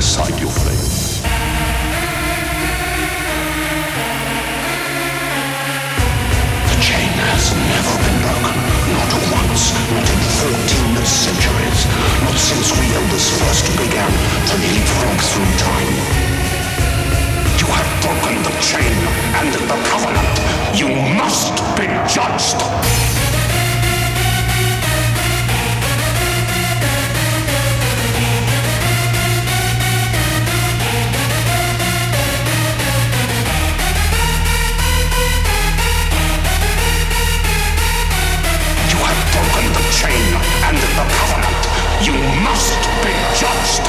decide your fate. The chain has never been broken, not once, not in 13 centuries, not since we elders first began to leapfrog through time. You have broken the chain and the covenant. You must be judged. You must be judged.